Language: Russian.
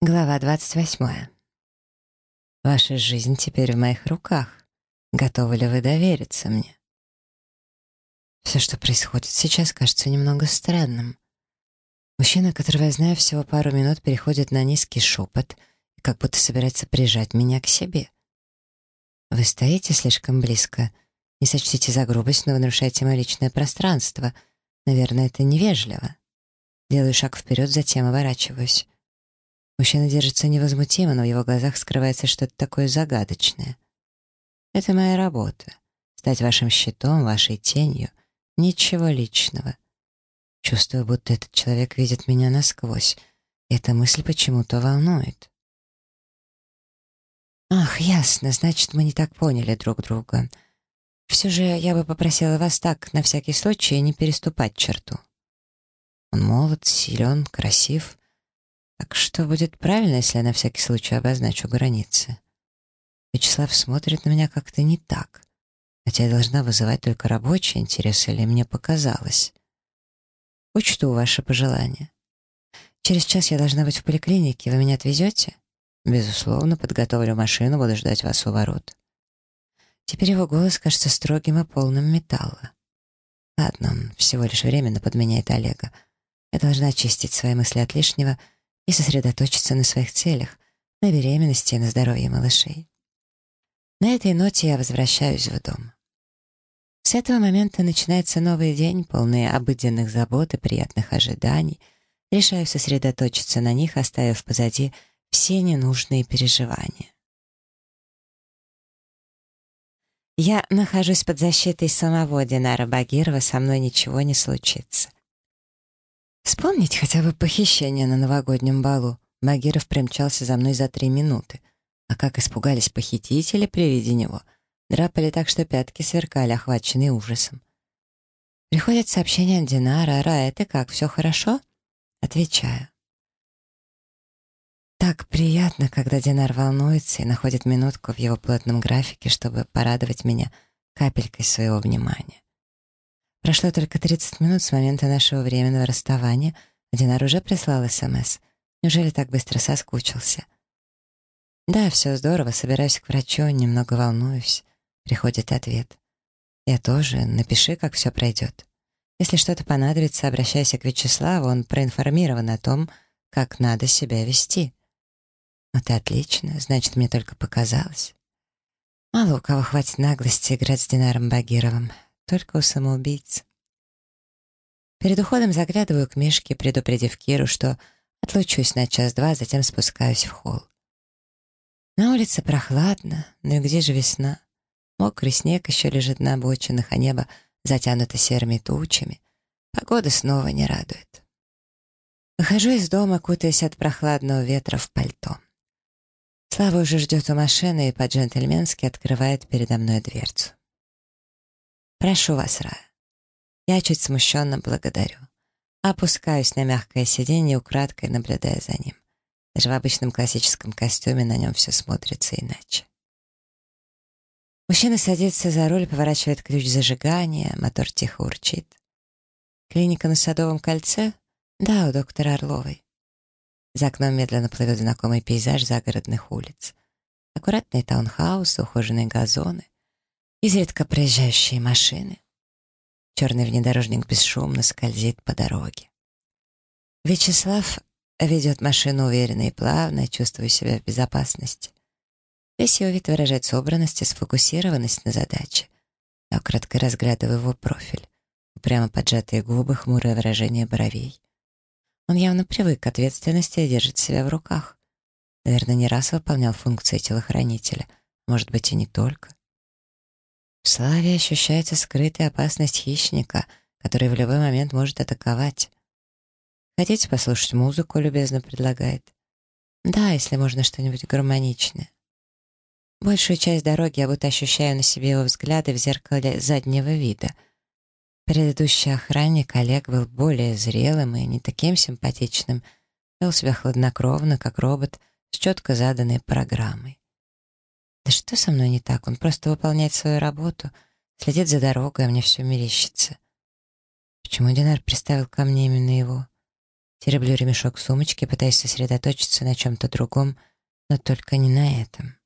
Глава 28. Ваша жизнь теперь в моих руках. Готовы ли вы довериться мне? Все, что происходит сейчас, кажется немного странным. Мужчина, которого я знаю всего пару минут, переходит на низкий шепот и как будто собирается прижать меня к себе. Вы стоите слишком близко. Не сочтите за грубость, но вы нарушаете мое личное пространство. Наверное, это невежливо. Делаю шаг вперед, затем оборачиваюсь. Мужчина держится невозмутимо, но в его глазах скрывается что-то такое загадочное. Это моя работа. Стать вашим щитом, вашей тенью. Ничего личного. Чувствую, будто этот человек видит меня насквозь. Эта мысль почему-то волнует. Ах, ясно, значит, мы не так поняли друг друга. Все же я бы попросила вас так, на всякий случай, не переступать черту. Он молод, силен, красив, так что будет правильно, если я на всякий случай обозначу границы? Вячеслав смотрит на меня как-то не так. Хотя я должна вызывать только рабочий интерес, или мне показалось. Учту ваше пожелание. Через час я должна быть в поликлинике. Вы меня отвезете? Безусловно, подготовлю машину, буду ждать вас у ворот. Теперь его голос кажется строгим и полным металла. Ладно, всего лишь временно подменяет Олега. Я должна очистить свои мысли от лишнего — и сосредоточиться на своих целях, на беременности и на здоровье малышей. На этой ноте я возвращаюсь в дом. С этого момента начинается новый день, полный обыденных забот и приятных ожиданий. Решаю сосредоточиться на них, оставив позади все ненужные переживания. Я нахожусь под защитой самого Динара Багирова, со мной ничего не случится. Вспомнить хотя бы похищение на новогоднем балу. Багиров примчался за мной за три минуты. А как испугались похитители при виде него. Драпали так, что пятки сверкали, охваченные ужасом. Приходит сообщение от Динара. «Рая, ты как, все хорошо?» Отвечаю. Так приятно, когда Динар волнуется и находит минутку в его плотном графике, чтобы порадовать меня капелькой своего внимания. Прошло только 30 минут с момента нашего временного расставания, Динар уже прислал СМС. Неужели так быстро соскучился? «Да, все здорово, собираюсь к врачу, немного волнуюсь». Приходит ответ. «Я тоже. Напиши, как все пройдет. Если что-то понадобится, обращайся к Вячеславу, он проинформирован о том, как надо себя вести». «Вот и отлично, значит, мне только показалось». Мало у кого хватит наглости играть с Динаром Багировым. Только у самоубийц. Перед уходом заглядываю к Мишке, предупредив Киру, что отлучусь на час-два, затем спускаюсь в холл. На улице прохладно, но и где же весна? Мокрый снег еще лежит на обочинах, а небо затянуто серыми тучами. Погода снова не радует. Выхожу из дома, кутаясь от прохладного ветра в пальто. Слава уже ждет у машины и по-джентльменски открывает передо мной дверцу. «Прошу вас, Рая». Я чуть смущенно благодарю. Опускаюсь на мягкое сиденье, украдкой наблюдая за ним. Даже в обычном классическом костюме на нем все смотрится иначе. Мужчина садится за руль, поворачивает ключ зажигания, мотор тихо урчит. Клиника на Садовом кольце? Да, у доктора Орловой. За окном медленно плывет знакомый пейзаж загородных улиц. Аккуратные таунхаусы, ухоженные газоны — изредка проезжающие машины. Черный внедорожник бесшумно скользит по дороге. Вячеслав ведет машину уверенно и плавно, чувствуя себя в безопасности. Весь его вид выражает собранность и сфокусированность на задаче. Я кратко разглядываю его профиль. Прямо поджатые губы, хмурое выражение бровей. Он явно привык к ответственности и держит себя в руках. Наверное, не раз выполнял функции телохранителя. Может быть, и не только. В Славе ощущается скрытая опасность хищника, который в любой момент может атаковать. Хотите послушать музыку, любезно предлагает. Да, если можно что-нибудь гармоничное. Большую часть дороги я будто ощущаю на себе его взгляды в зеркале заднего вида. Предыдущий охранник Олег был более зрелым и не таким симпатичным, вел себя хладнокровно, как робот, с четко заданной программой. Да что со мной не так? Он просто выполняет свою работу, следит за дорогой, а мне все мерещится. Почему Динар приставил ко мне именно его? Тереблю ремешок сумочки, пытаясь сосредоточиться на чем-то другом, но только не на этом.